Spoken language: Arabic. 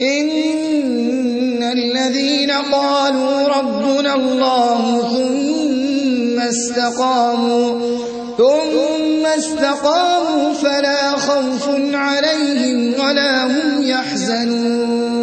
إن الذين قالوا ربنا الله ثم استقاموا ثم استقاموا فلا خوف عليهم ولا هم يحزنون